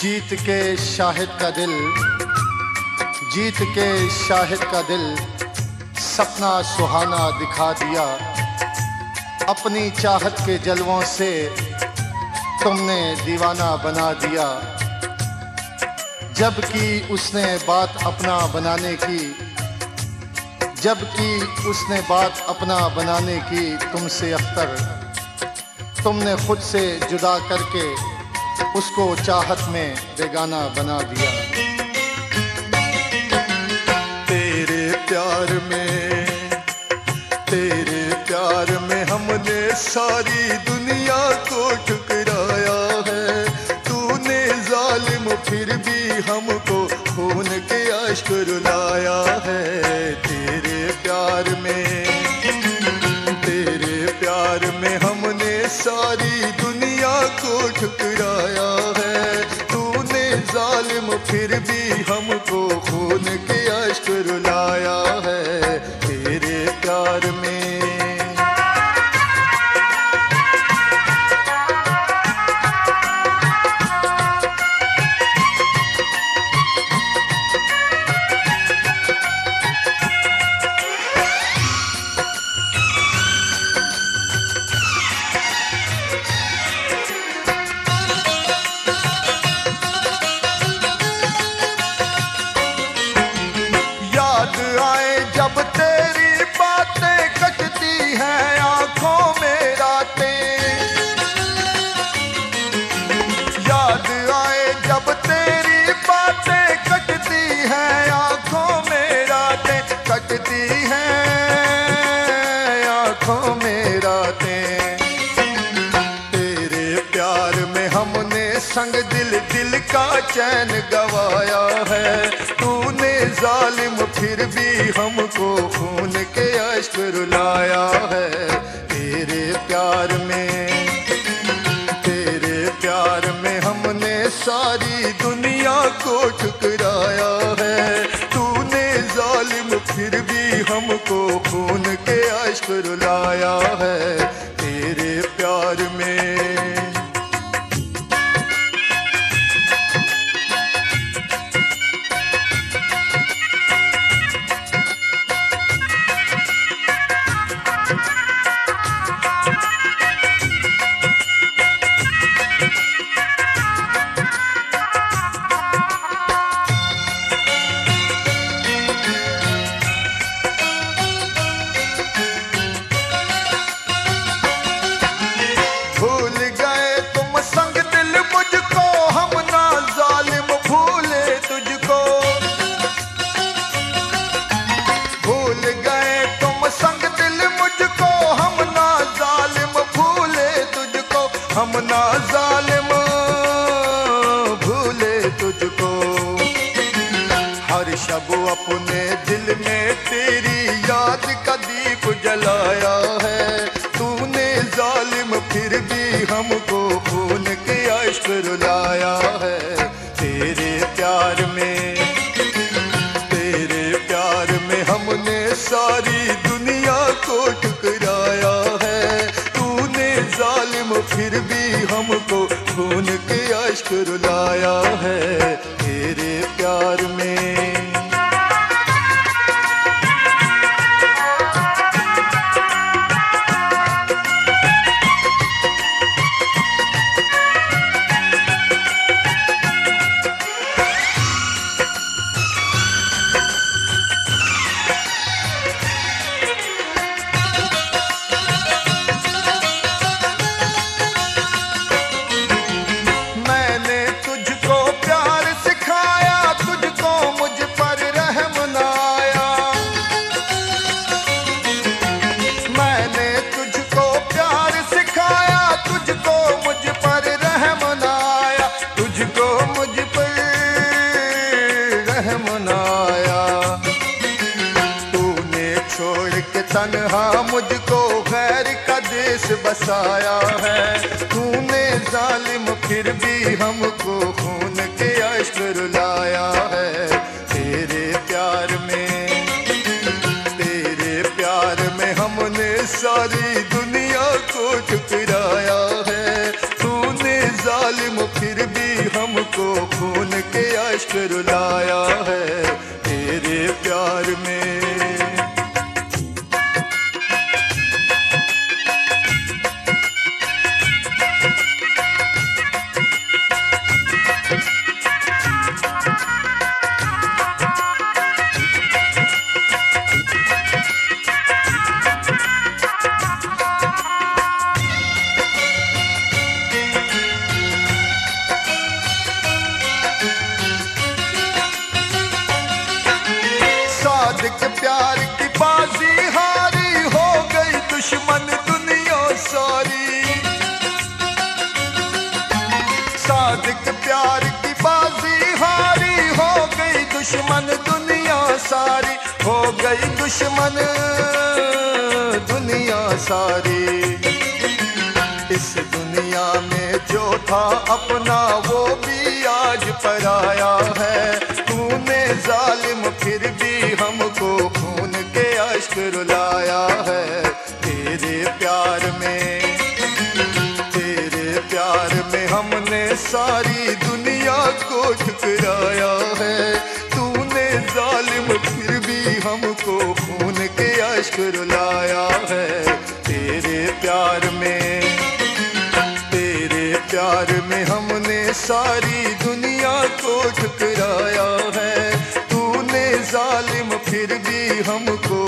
जीत के शाहिद का दिल, जीत के शाहिद का दिल, सपना सुहाना दिखा दिया। अपनी चाहत के जलवों से तुमने दीवाना बना दिया। जबकि उसने बात अपना बनाने की, जबकि उसने बात अपना बनाने की तुमसे अख्तर। तुमने खुद से जुदा करके उसको चाहत में बेगाना बना दिया। तेरे प्यार में, तेरे प्यार में हमने सारी दुनिया को ठुकराया तेरी बातें कटती हैं, आँखों में रातें कटती आँखों में रातें। तेरे प्यार में हमने संग दिल दिल का चैन गवाया है। तूने जालिम, फिर भी हमको खून के अश्क रुलाया है। तेरे प्यार में को ना जालिमा, भूले तुझको। हर शब अपने दिल में तेरी याद का दीप जलाया है। तूने जालिम, फिर भी हमको खून के अश्क रुलाया है। तेरे प्यार में रुलाया है तेरे प्यार में। मुझको गैर का देश बसाया है। तूने जालिम, फिर भी हमको खून के अश्क रुलाया है। तेरे प्यार में, तेरे प्यार में हमने सारी दुनिया को ठुकराया है। तूने जालिम, फिर भी हमको हमको खून के अश्क रुलाया है। तेरे प्यार में प्यार की बाजी हारी, हो गई दुश्मन दुनिया सारी, हो गई दुश्मन दुनिया सारी। इस दुनिया में जो था अपना, वो भी आज पराया है। तूने जालिम, फिर भी हमको खून के अश्क रुलाया है। तेरे प्यार में, तेरे प्यार में हमने सारी ठुकराया है। तूने जालिम फिर भी हमको खून के अश्क रुलाया है। तेरे प्यार में, तेरे प्यार में हमने सारी दुनिया को ठुकराया है। तूने जालिम फिर भी हमको